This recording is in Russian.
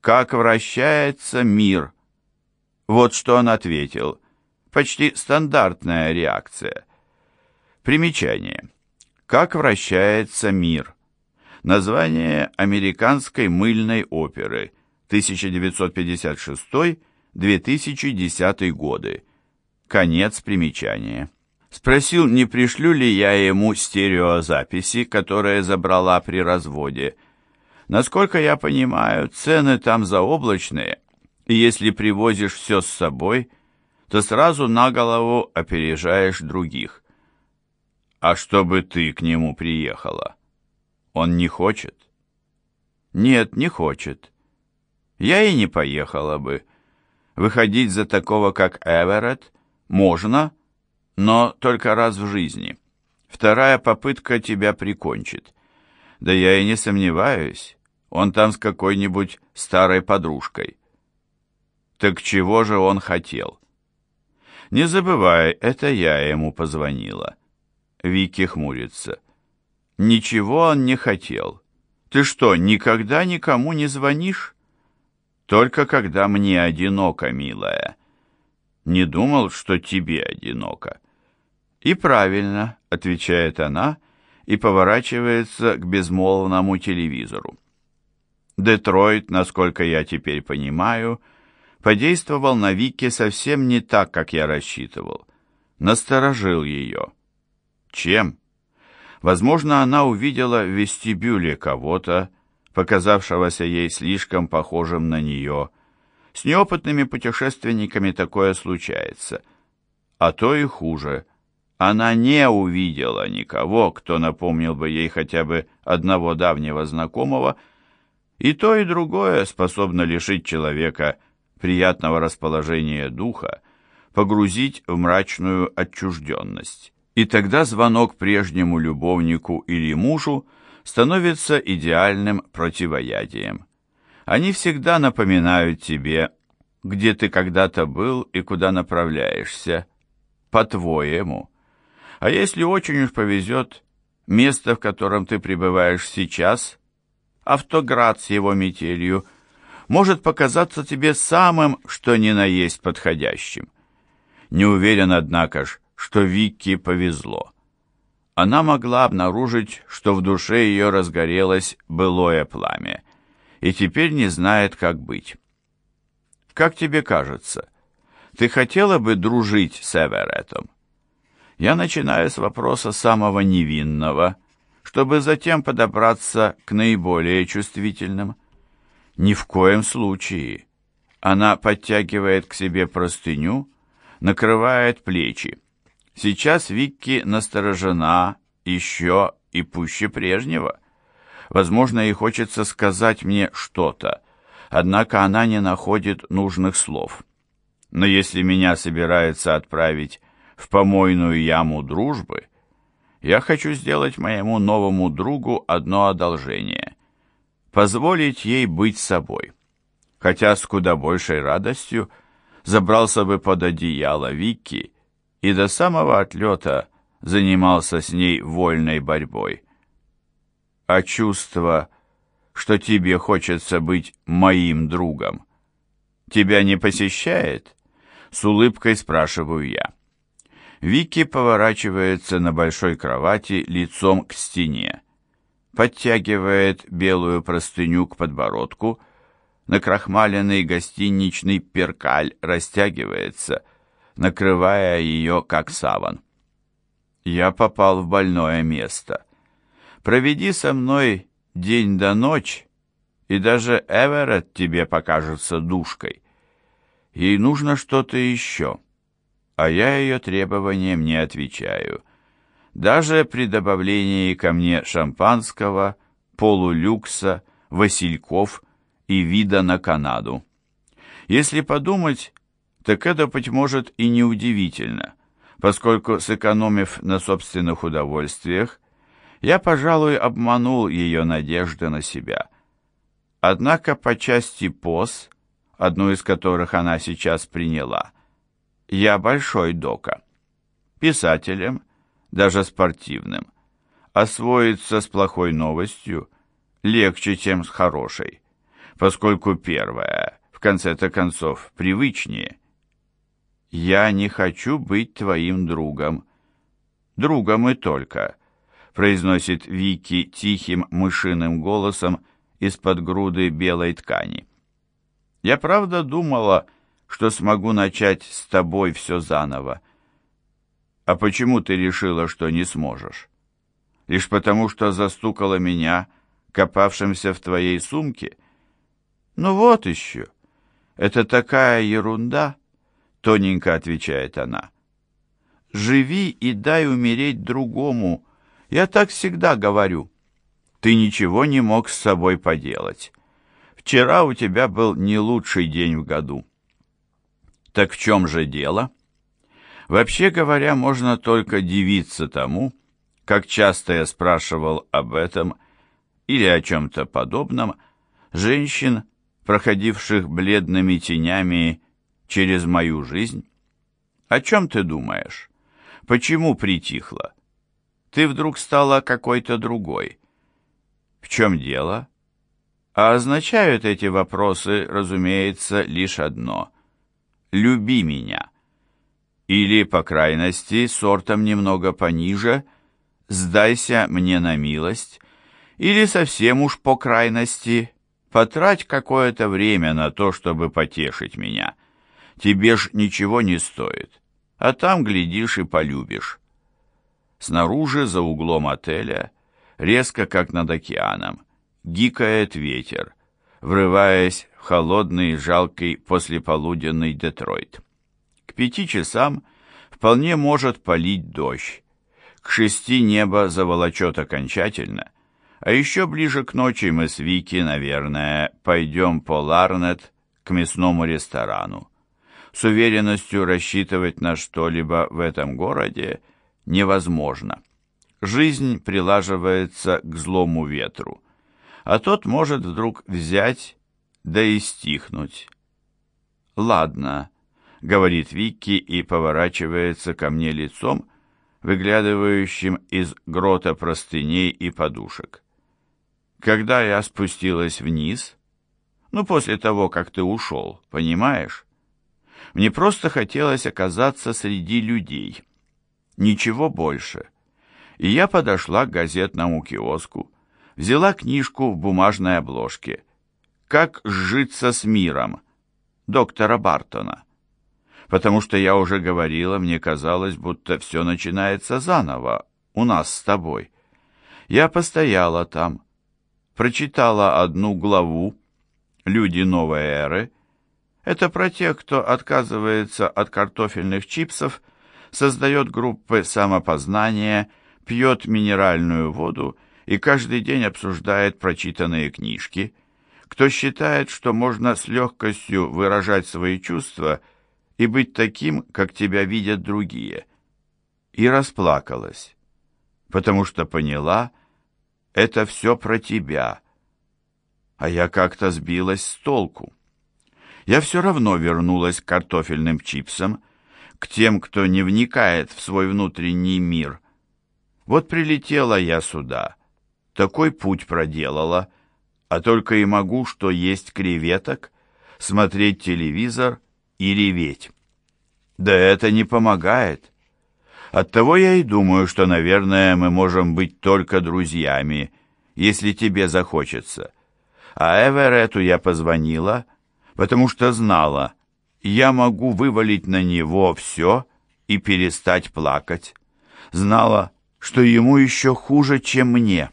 как вращается мир. Вот что он ответил. Почти стандартная реакция. Примечание. Как вращается мир. Название американской мыльной оперы 1956-2010 годы. Конец примечания. Спросил, не пришлю ли я ему стереозаписи, которые забрала при разводе. Насколько я понимаю, цены там заоблачные, и если привозишь все с собой, то сразу на голову опережаешь других. А чтобы ты к нему приехала? Он не хочет? Нет, не хочет. Я и не поехала бы. Выходить за такого, как Эверетт, можно, но только раз в жизни. Вторая попытка тебя прикончит. Да я и не сомневаюсь, он там с какой-нибудь старой подружкой. Так чего же он хотел? Не забывай, это я ему позвонила. Вики хмурится. Ничего он не хотел. Ты что, никогда никому не звонишь? Только когда мне одиноко, милая. Не думал, что тебе одиноко. «И правильно», — отвечает она и поворачивается к безмолвному телевизору. Детройт, насколько я теперь понимаю, подействовал на Вики совсем не так, как я рассчитывал. Насторожил ее. Чем? Возможно, она увидела в вестибюле кого-то, показавшегося ей слишком похожим на нее. С неопытными путешественниками такое случается. А то и хуже — она не увидела никого, кто напомнил бы ей хотя бы одного давнего знакомого, и то и другое способно лишить человека приятного расположения духа, погрузить в мрачную отчужденность. И тогда звонок прежнему любовнику или мужу становится идеальным противоядием. Они всегда напоминают тебе, где ты когда-то был и куда направляешься, по-твоему. А если очень уж повезет, место, в котором ты пребываешь сейчас, автоград с его метелью, может показаться тебе самым, что ни на есть подходящим. Не уверен, однако ж, что Викке повезло. Она могла обнаружить, что в душе ее разгорелось былое пламя, и теперь не знает, как быть. Как тебе кажется, ты хотела бы дружить с Эвереттом? Я начинаю с вопроса самого невинного, чтобы затем подобраться к наиболее чувствительным. Ни в коем случае. Она подтягивает к себе простыню, накрывает плечи. Сейчас Викки насторожена еще и пуще прежнего. Возможно, ей хочется сказать мне что-то, однако она не находит нужных слов. Но если меня собирается отправить в помойную яму дружбы, я хочу сделать моему новому другу одно одолжение — позволить ей быть собой. Хотя с куда большей радостью забрался бы под одеяло Вики и до самого отлета занимался с ней вольной борьбой. А чувство, что тебе хочется быть моим другом, тебя не посещает? С улыбкой спрашиваю я. Вики поворачивается на большой кровати лицом к стене, подтягивает белую простыню к подбородку, накрахмаленный гостиничный перкаль растягивается, накрывая ее как саван. Я попал в больное место. Проведи со мной день до ночь, и даже Эверетт тебе покажется душкой. Ей нужно что-то еще а я ее требованиям не отвечаю. Даже при добавлении ко мне шампанского, полулюкса, васильков и вида на Канаду. Если подумать, так это, быть может, и неудивительно, поскольку, сэкономив на собственных удовольствиях, я, пожалуй, обманул ее надежды на себя. Однако по части поз, одну из которых она сейчас приняла, я большой дока. Писателем, даже спортивным, освоиться с плохой новостью легче, чем с хорошей. поскольку первое, в конце-то концов, привычнее. «Я не хочу быть твоим другом». «Другом и только», — произносит Вики тихим мышиным голосом из-под груды белой ткани. «Я правда думала, смогу начать с тобой все заново. А почему ты решила, что не сможешь? Лишь потому, что застукала меня, копавшимся в твоей сумке? Ну вот еще. Это такая ерунда». — тоненько отвечает она. «Живи и дай умереть другому. Я так всегда говорю. Ты ничего не мог с собой поделать. Вчера у тебя был не лучший день в году». «Так в чем же дело?» Вообще говоря, можно только дивиться тому, как часто я спрашивал об этом или о чем-то подобном женщин, проходивших бледными тенями через мою жизнь? О чем ты думаешь? Почему притихла? Ты вдруг стала какой-то другой. В чем дело? А означают эти вопросы, разумеется, лишь одно. Люби меня. Или, по крайности, сортом немного пониже, сдайся мне на милость. Или совсем уж по крайности, потрать какое-то время на то, чтобы потешить меня тебе ж ничего не стоит, а там, глядишь, и полюбишь. Снаружи, за углом отеля, резко, как над океаном, гикает ветер, врываясь холодный, жалкий послеполуденный Детройт. К пяти часам вполне может полить дождь. К шести небо заволочет окончательно, а еще ближе к ночи мы с Вики, наверное, пойдем по Ларнет к мясному ресторану с уверенностью рассчитывать на что-либо в этом городе невозможно. Жизнь прилаживается к злому ветру, а тот может вдруг взять да и стихнуть. «Ладно», — говорит Вики и поворачивается ко мне лицом, выглядывающим из грота простыней и подушек. Когда я спустилась вниз, ну, после того, как ты ушел, понимаешь? Мне просто хотелось оказаться среди людей. Ничего больше. И я подошла к газетному киоску, взяла книжку в бумажной обложке «Как сжиться с миром» доктора Бартона. Потому что я уже говорила, мне казалось, будто все начинается заново, у нас с тобой. Я постояла там, прочитала одну главу «Люди новой эры», это про тех, кто отказывается от картофельных чипсов, создает группы самопознания, пьет минеральную воду и каждый день обсуждает прочитанные книжки, кто считает, что можно с легкостью выражать свои чувства и быть таким, как тебя видят другие. И расплакалась, потому что поняла, это все про тебя, а я как-то сбилась с толку я все равно вернулась к картофельным чипсам, к тем, кто не вникает в свой внутренний мир. Вот прилетела я сюда, такой путь проделала, а только и могу, что есть креветок, смотреть телевизор и реветь. Да это не помогает. Оттого я и думаю, что, наверное, мы можем быть только друзьями, если тебе захочется. А Эверету я позвонила — потому что знала, я могу вывалить на него все и перестать плакать. Знала, что ему еще хуже, чем мне.